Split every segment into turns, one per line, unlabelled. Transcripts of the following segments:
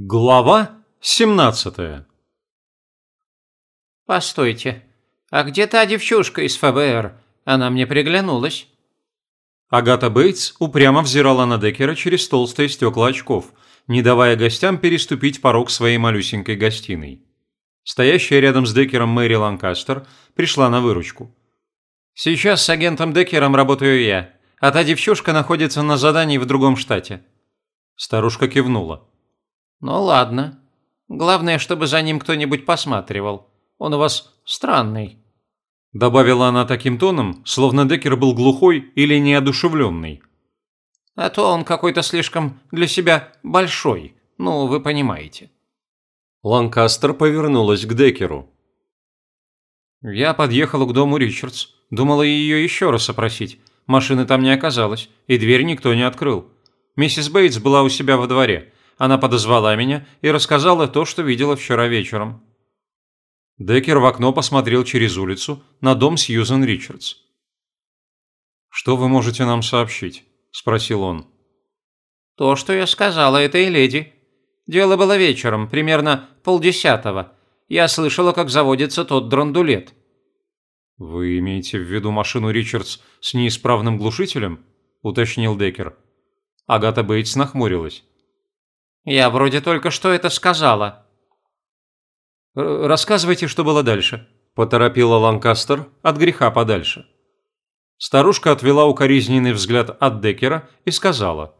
Глава 17
«Постойте, а где та девчушка из ФБР? Она мне приглянулась».
Агата Бейтс упрямо взирала на Деккера через толстые стекла очков, не давая гостям переступить порог своей малюсенькой гостиной. Стоящая рядом с Деккером Мэри Ланкастер пришла на выручку. «Сейчас с агентом Деккером работаю я, а та девчушка находится на задании в другом штате». Старушка кивнула.
«Ну ладно. Главное, чтобы за ним кто-нибудь посматривал. Он у вас странный».
Добавила она таким тоном, словно Деккер был глухой или неодушевленный.
«А то он какой-то слишком для себя большой. Ну, вы понимаете».
Ланкастер повернулась к Деккеру. «Я подъехала к дому Ричардс. Думала ее еще раз опросить. Машины там не оказалось, и дверь никто не открыл. Миссис Бейтс была у себя во дворе. Она подозвала меня и рассказала то, что видела вчера вечером. Деккер в окно посмотрел через улицу на дом Сьюзен Ричардс. «Что вы можете нам сообщить?» – спросил он.
«То, что я сказала этой леди. Дело было вечером, примерно полдесятого. Я слышала, как заводится тот драндулет».
«Вы имеете в виду машину Ричардс с неисправным глушителем?» – уточнил Деккер. Агата Бейтс нахмурилась.
Я вроде только что это сказала.
Рассказывайте, что было дальше, поторопила Ланкастер от греха подальше. Старушка отвела укоризненный взгляд от Деккера и сказала.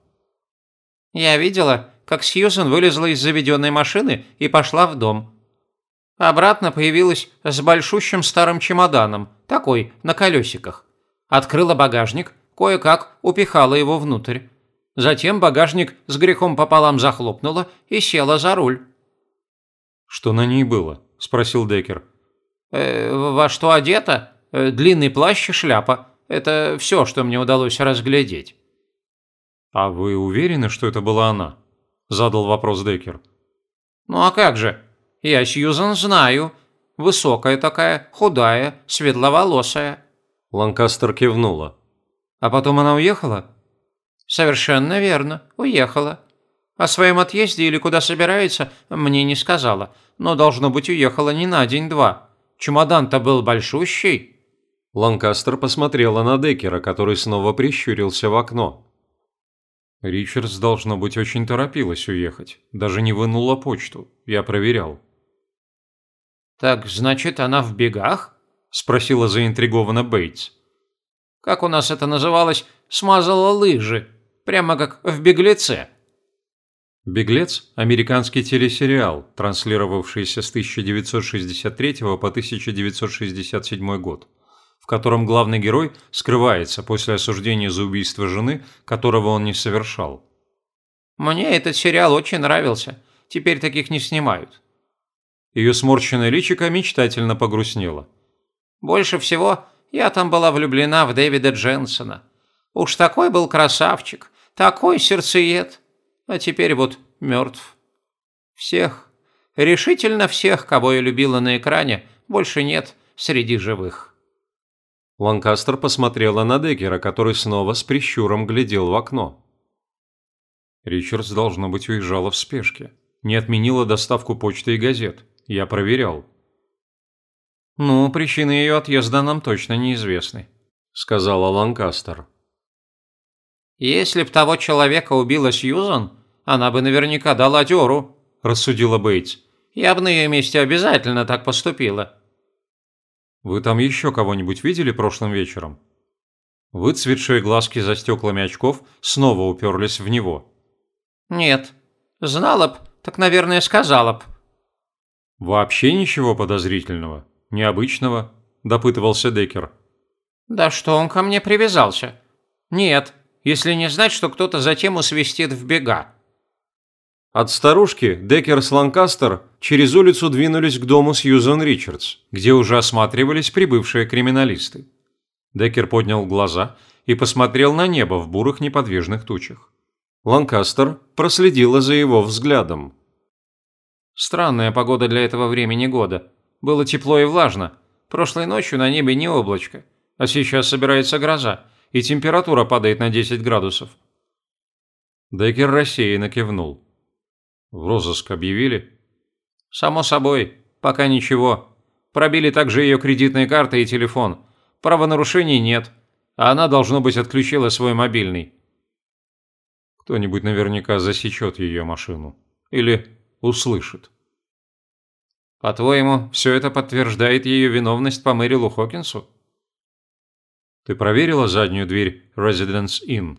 «Я видела, как Сьюзен вылезла из заведенной машины и пошла в дом. Обратно появилась с большущим старым чемоданом, такой, на колесиках. Открыла багажник, кое-как упихала его внутрь. Затем багажник с грехом пополам захлопнула и села за руль.
«Что на ней было?» – спросил Деккер.
«Э, «Во что одета? Э, длинный плащ и шляпа. Это все, что мне удалось разглядеть».
«А вы уверены, что это была она?» – задал вопрос Деккер.
«Ну а как же? Я Сьюзан знаю. Высокая такая, худая, светловолосая».
Ланкастер кивнула. «А потом она уехала?»
«Совершенно верно. Уехала. О своем отъезде или куда собирается, мне не сказала. Но, должно быть, уехала не на день-два. Чемодан-то был большущий».
Ланкастер посмотрела на Деккера, который снова прищурился в окно. Ричардс, должно быть, очень торопилась уехать. Даже не вынула почту. Я проверял.
«Так, значит, она в бегах?» – спросила заинтригованно Бейтс. «Как у нас это называлось? Смазала лыжи. Прямо как в «Беглеце».
«Беглец» – американский телесериал, транслировавшийся с 1963 по 1967 год, в котором главный герой скрывается после осуждения за убийство жены, которого он не совершал.
«Мне этот сериал очень нравился. Теперь таких не снимают».
Ее сморщенное личико мечтательно погрустнело.
«Больше всего я там была влюблена в Дэвида Дженсона. Уж такой был красавчик, такой сердцеед. А теперь вот мертв. Всех, решительно всех, кого я любила на экране, больше нет среди живых.
Ланкастер посмотрела на Деккера, который снова с прищуром глядел в окно. Ричардс, должно быть, уезжала в спешке. Не отменила доставку почты и газет. Я проверял. «Ну, причины ее отъезда нам точно неизвестны», — сказала Ланкастер.
«Если б того человека убила Сьюзан, она бы наверняка дала дёру», – рассудила Бейтс. «Я бы на ее месте обязательно так поступила».
«Вы там еще кого-нибудь видели прошлым вечером?» Выцветшие глазки за стеклами очков снова уперлись в него.
«Нет. Знала б, так, наверное, сказала б».
«Вообще ничего подозрительного? Необычного?» – допытывался Деккер.
«Да что он ко мне привязался? Нет, если не знать, что кто-то затем усвистит в бега.
От старушки Деккер с Ланкастер через улицу двинулись к дому Сьюзан Ричардс, где уже осматривались прибывшие криминалисты. Деккер поднял глаза и посмотрел на небо в бурых неподвижных тучах. Ланкастер проследила за его взглядом.
«Странная погода для этого времени года. Было тепло и влажно. Прошлой ночью на небе не облачко, а сейчас собирается гроза и температура падает на 10 градусов.
Деккер рассеянно кивнул. В розыск объявили?
Само собой, пока ничего. Пробили также ее кредитные карты и телефон. Правонарушений нет, а она, должно быть, отключила свой мобильный.
Кто-нибудь наверняка засечет ее машину. Или услышит.
По-твоему, все это подтверждает ее виновность по Мэрилу Хокинсу?
Ты проверила заднюю дверь Residence Inn?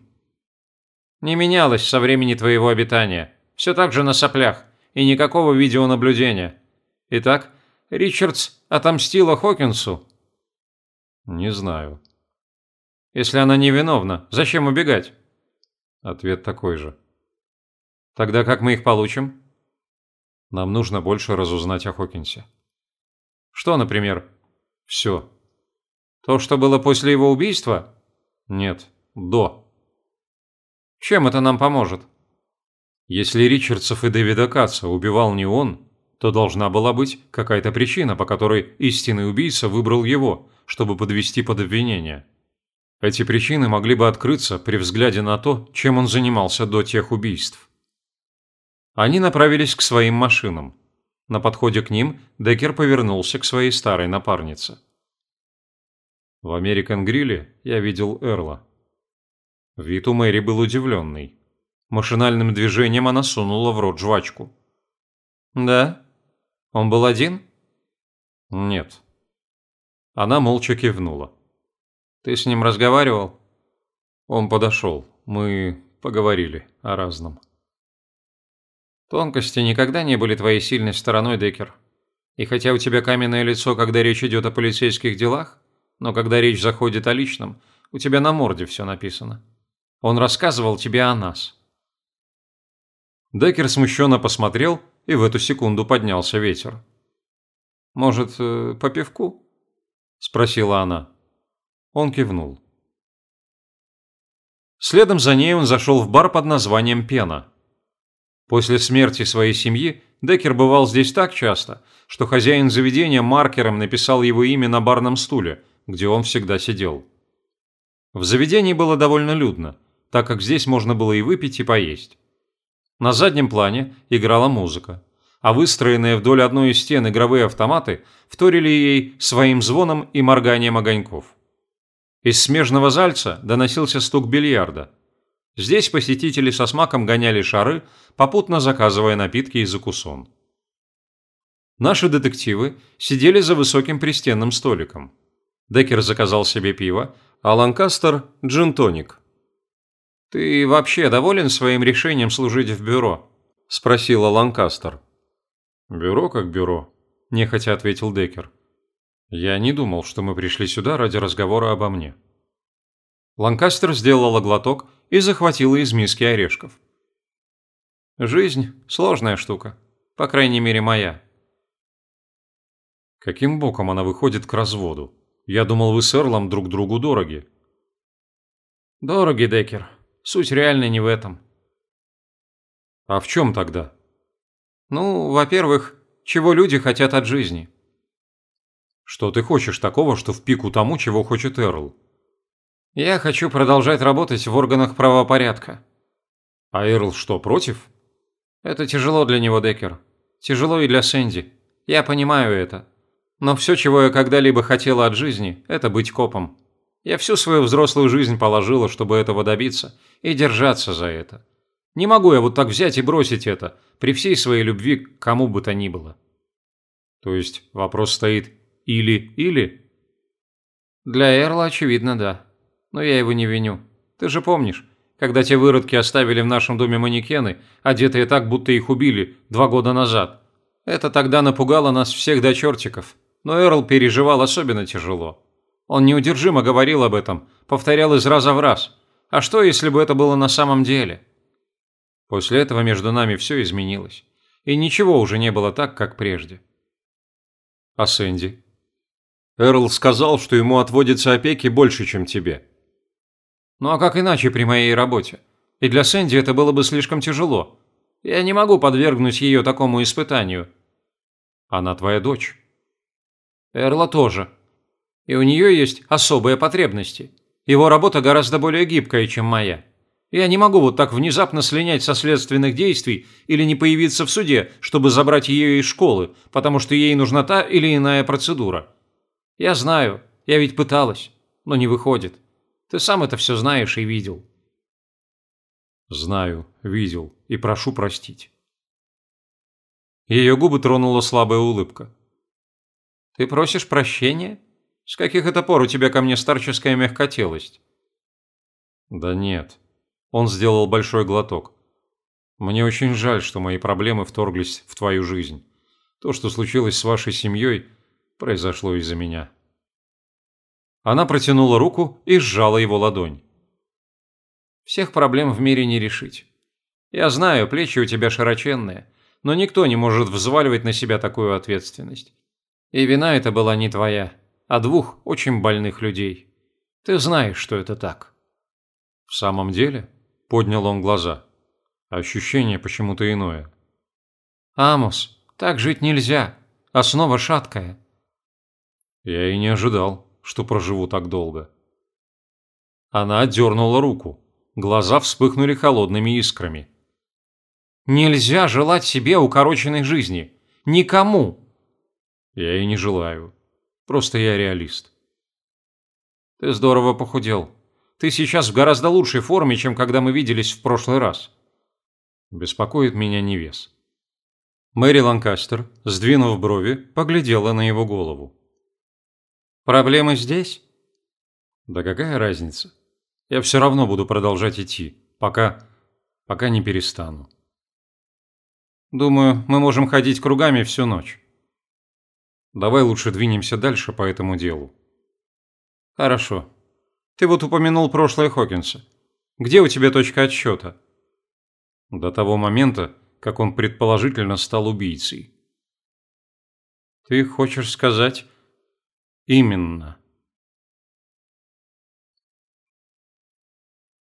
Не менялась со времени твоего обитания. Все так же на соплях. И никакого видеонаблюдения. Итак, Ричардс отомстила Хокинсу?
Не знаю.
Если она невиновна, зачем убегать?
Ответ такой же.
Тогда как мы их получим?
Нам нужно больше разузнать о Хокинсе.
Что, например?
Все.
То, что было после его убийства?
Нет, до.
Чем это нам поможет?
Если Ричардсов и Дэвида Катца убивал не он, то должна была быть какая-то причина, по которой истинный убийца выбрал его, чтобы подвести под обвинение. Эти причины могли бы открыться при взгляде на то, чем он занимался до тех убийств. Они направились к своим машинам. На подходе к ним Деккер повернулся к своей старой напарнице. В Американ Грилле я видел Эрла. Вид у Мэри был удивленный. Машинальным движением она сунула в рот жвачку.
«Да? Он был один?»
«Нет». Она молча кивнула.
«Ты с ним разговаривал?»
Он подошел. Мы поговорили о разном.
Тонкости никогда не были твоей сильной стороной, Деккер. И хотя у тебя каменное лицо, когда речь идет о полицейских делах, но когда речь заходит о личном, у тебя на морде все написано. Он рассказывал тебе о нас».
Деккер смущенно посмотрел, и в эту секунду поднялся ветер.
«Может, э, по пивку?»
– спросила она. Он кивнул. Следом за ней он зашел в бар под названием «Пена». После смерти своей семьи Деккер бывал здесь так часто, что хозяин заведения маркером написал его имя на барном стуле, где он всегда сидел. В заведении было довольно людно, так как здесь можно было и выпить, и поесть. На заднем плане играла музыка, а выстроенные вдоль одной из стен игровые автоматы вторили ей своим звоном и морганием огоньков. Из смежного зальца доносился стук бильярда – Здесь посетители со смаком гоняли шары, попутно заказывая напитки и закусон. Наши детективы сидели за высоким пристенным столиком. Деккер заказал себе пиво, а Ланкастер – джин-тоник.
«Ты вообще доволен своим решением служить в бюро?»
– спросила Ланкастер. «Бюро как бюро», – нехотя ответил Деккер. «Я не думал, что мы пришли сюда ради разговора обо мне». Ланкастер сделала глоток и захватила из миски орешков.
«Жизнь – сложная штука. По крайней мере, моя».
Каким боком она выходит к разводу? Я думал, вы с Эрлом друг другу дороги.
Дороги, Деккер. Суть реально не в этом.
А в чем тогда?
Ну, во-первых, чего люди хотят от жизни.
Что ты хочешь такого, что в пику тому, чего хочет Эрл?
Я хочу продолжать работать в органах правопорядка.
А Эрл что, против?
Это тяжело для него, Деккер. Тяжело и для Сэнди. Я понимаю это. Но все, чего я когда-либо хотела от жизни, это быть копом. Я всю свою взрослую жизнь положила, чтобы этого добиться, и держаться за это. Не могу я вот так взять и бросить это, при всей своей любви к кому бы то ни было.
То есть вопрос стоит или-или?
Для Эрла, очевидно, да но я его не виню. Ты же помнишь, когда те выродки оставили в нашем доме манекены, одетые так, будто их убили два года назад. Это тогда напугало нас всех до чертиков, но Эрл переживал особенно тяжело. Он неудержимо говорил об этом, повторял из раза в раз. А что, если бы это было на самом деле? После этого между нами все изменилось, и ничего уже не было так, как прежде.
А Сэнди? Эрл сказал, что ему отводится опеки больше, чем тебе.
Ну а как иначе при моей работе? И для Сэнди это было бы слишком тяжело. Я не могу подвергнуть ее такому испытанию.
Она твоя дочь.
Эрла тоже. И у нее есть особые потребности. Его работа гораздо более гибкая, чем моя.
Я не могу вот так внезапно слинять со следственных действий или не появиться в суде, чтобы забрать ее из школы, потому что ей нужна та или иная процедура. Я знаю, я ведь пыталась, но не выходит. Ты сам это все знаешь и видел. Знаю, видел и прошу простить. Ее губы тронула слабая улыбка. Ты просишь прощения? С каких это пор у тебя ко мне старческая мягкотелость? Да нет. Он сделал большой глоток. Мне очень жаль, что мои проблемы вторглись в твою жизнь. То, что случилось с вашей семьей, произошло из-за меня. Она протянула руку и сжала его ладонь. Всех проблем в мире не решить. Я знаю, плечи у тебя широченные, но никто не может взваливать на себя такую ответственность. И вина это была не твоя, а двух очень больных людей. Ты знаешь, что это так. В самом деле? Поднял он глаза. Ощущение почему-то иное. «Амос, так жить нельзя. Основа шаткая». Я и не ожидал, что проживу так долго. Она отдернула руку. Глаза вспыхнули холодными искрами. «Нельзя желать себе укороченной жизни. Никому!» «Я и не желаю. Просто я реалист». «Ты здорово похудел. Ты сейчас в гораздо лучшей форме, чем когда мы виделись в прошлый раз. Беспокоит меня не вес. Мэри Ланкастер, сдвинув брови, поглядела на его голову. «Проблемы здесь?» «Да какая разница? Я все равно буду продолжать идти, пока... пока не перестану». «Думаю, мы можем ходить кругами всю ночь». «Давай лучше двинемся дальше по этому делу». «Хорошо. Ты вот упомянул прошлое Хокинса. Где у тебя точка отсчета? До того момента, как он предположительно стал убийцей. Ты хочешь сказать? Именно.